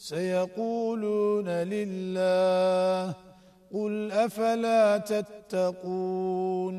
سيقولون لله قل أفلا تتقون